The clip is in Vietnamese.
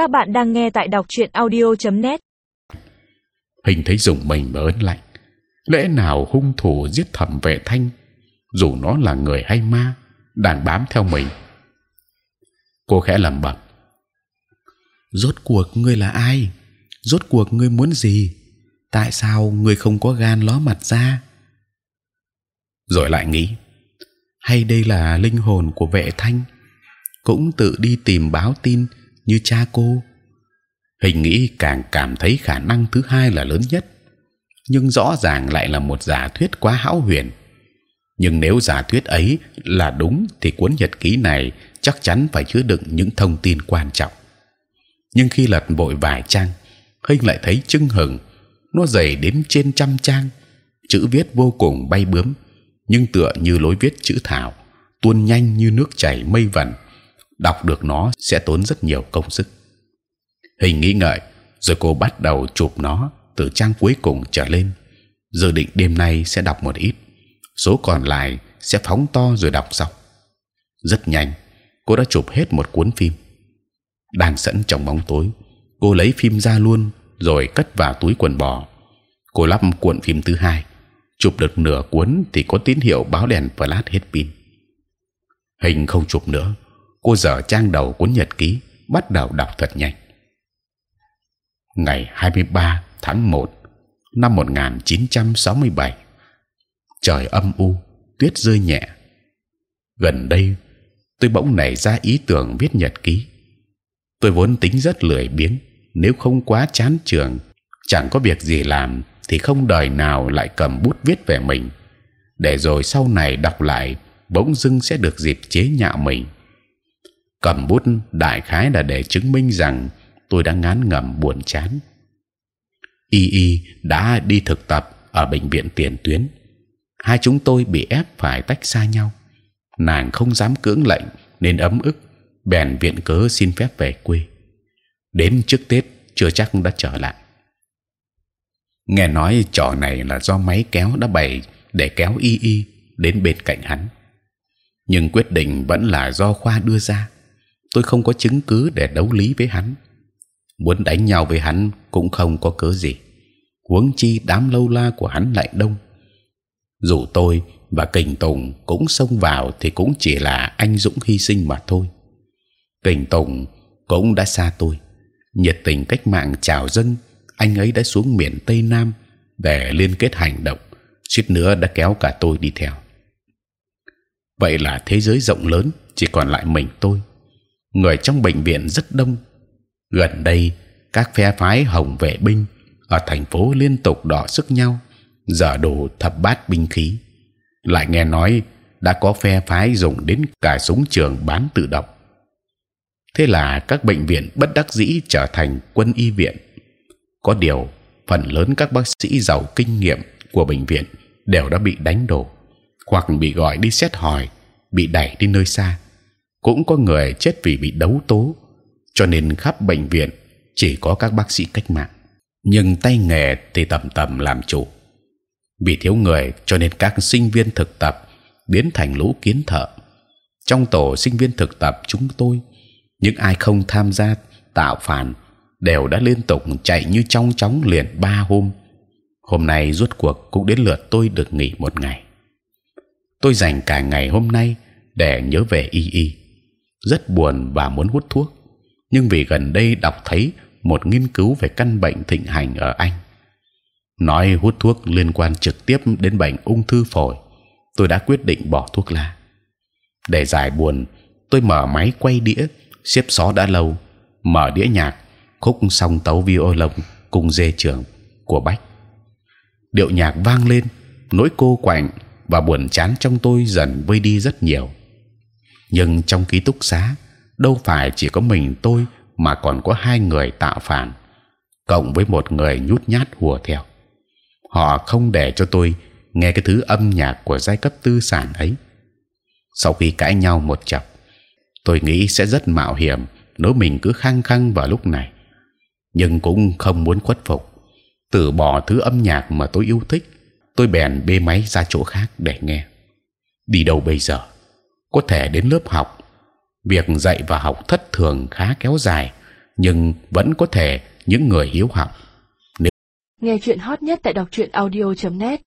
Các bạn đang nghe tại đọc truyện audio.net. Hình thấy dùng mình mà ớn lạnh. Lẽ nào hung thủ giết thẩm vệ thanh, dù nó là người hay ma, đang bám theo mình? Cô khẽ lẩm bẩm. Rốt cuộc ngươi là ai? Rốt cuộc ngươi muốn gì? Tại sao ngươi không có gan ló mặt ra? Rồi lại nghĩ, hay đây là linh hồn của vệ thanh, cũng tự đi tìm báo tin như cha cô. Hình nghĩ càng cảm thấy khả năng thứ hai là lớn nhất, nhưng rõ ràng lại là một giả thuyết quá hão huyền. Nhưng nếu giả thuyết ấy là đúng, thì cuốn nhật ký này chắc chắn phải chứa đựng những thông tin quan trọng. Nhưng khi lật vội vài trang, hình lại thấy chưng hừng, nó dày đến trên trăm trang, chữ viết vô cùng bay bướm, nhưng tựa như lối viết chữ thảo, tuôn nhanh như nước chảy mây vẩn đọc được nó sẽ tốn rất nhiều công sức. Hình nghĩ ngợi, rồi cô bắt đầu chụp nó từ trang cuối cùng trở lên. dự định đêm nay sẽ đọc một ít, số còn lại sẽ phóng to rồi đọc xong. Rất nhanh, cô đã chụp hết một cuốn phim. Đang sẵn trong bóng tối, cô lấy phim ra luôn, rồi cất vào túi quần bò. Cô lắp cuộn phim thứ hai, chụp được nửa cuốn thì có tín hiệu báo đèn flash hết pin. Hình không chụp nữa, cô dở trang đầu cuốn nhật ký, bắt đầu đọc thật nhanh. Ngày 23 tháng 1 năm 1967 trời âm u, tuyết rơi nhẹ. Gần đây, tôi bỗng nảy ra ý tưởng viết nhật ký. Tôi vốn tính rất lười biếng, nếu không quá chán trường, chẳng có việc gì làm thì không đời nào lại cầm bút viết về mình. Để rồi sau này đọc lại, bỗng dưng sẽ được dịp chế nhạo mình cầm bút đại khái là để chứng minh rằng tôi đã ngán ngẩm buồn chán. Y Y đã đi thực tập ở bệnh viện tiền tuyến. Hai chúng tôi bị ép phải tách xa nhau. Nàng không dám cưỡng lệnh nên ấm ức, bèn viện cớ xin phép về quê. Đến trước Tết chưa chắc đã trở lại. Nghe nói trò này là do máy kéo đã bày để kéo Y Y đến bên cạnh hắn. Nhưng quyết định vẫn là do khoa đưa ra tôi không có chứng cứ để đấu lý với hắn. Muốn đánh nhau với hắn cũng không có cớ gì. Huống chi đám lâu la của hắn lại đông. Dù tôi và kình tùng cũng xông vào thì cũng chỉ là anh dũng hy sinh mà thôi. Kình tùng cũng đã xa tôi. Nhiệt tình cách mạng chào dân, anh ấy đã xuống miền tây nam để liên kết hành động suýt nữa đã kéo cả tôi đi theo. Vậy là thế giới rộng lớn chỉ còn lại mình tôi người trong bệnh viện rất đông. Gần đây, các phe phái hồng vệ binh ở thành phố liên tục đọ sức nhau, dở đồ thập bát binh khí. Lại nghe nói đã có phe phái dùng đến cả súng trường bán tự động. Thế là các bệnh viện bất đắc dĩ trở thành quân y viện. Có điều, phần lớn các bác sĩ giàu kinh nghiệm của bệnh viện đều đã bị đánh đổ, hoặc bị gọi đi xét hỏi, bị đẩy đi nơi xa cũng có người chết vì bị đấu tố. Cho nên khắp bệnh viện, chỉ có các bác sĩ cách mạng. Nhưng tay nghề thì tầm tầm làm chủ. Vì thiếu người, cho nên các sinh viên thực tập biến thành lũ kiến thợ. Trong tổ sinh viên thực tập chúng tôi, những ai không tham gia tạo phản đều đã liên tục chạy như trong chóng liền ba hôm. Hôm nay rút cuộc cũng đến lượt tôi được nghỉ một ngày. Tôi dành cả ngày hôm nay để nhớ về y y rất buồn và muốn hút thuốc. Nhưng vì gần đây đọc thấy một nghiên cứu về căn bệnh thịnh hành ở Anh. Nói hút thuốc liên quan trực tiếp đến bệnh ung thư phổi, tôi đã quyết định bỏ thuốc lá. Để giải buồn, tôi mở máy quay đĩa, xếp xó đã lâu, mở đĩa nhạc, khúc song tấu violon cùng dê trưởng của bách. Điệu nhạc vang lên, nỗi cô quạnh và buồn chán trong tôi dần vơi đi rất nhiều nhưng trong ký túc xá, đâu phải chỉ có mình tôi mà còn có hai người tạo phản, cộng với một người nhút nhát hùa theo. Họ không để cho tôi nghe cái thứ âm nhạc của giai cấp tư sản ấy. Sau khi cãi nhau một chập, tôi nghĩ sẽ rất mạo hiểm nếu mình cứ khăng khăng vào lúc này. Nhưng cũng không muốn khuất phục. Từ bỏ thứ âm nhạc mà tôi yêu thích, tôi bèn bê máy ra chỗ khác để nghe. Đi đâu bây giờ? Có thể đến lớp học. Việc dạy và học thất thường khá kéo dài, nhưng vẫn có thể những người hiếu học. Nghe chuyện hot nhất tại đọc truyện audio.net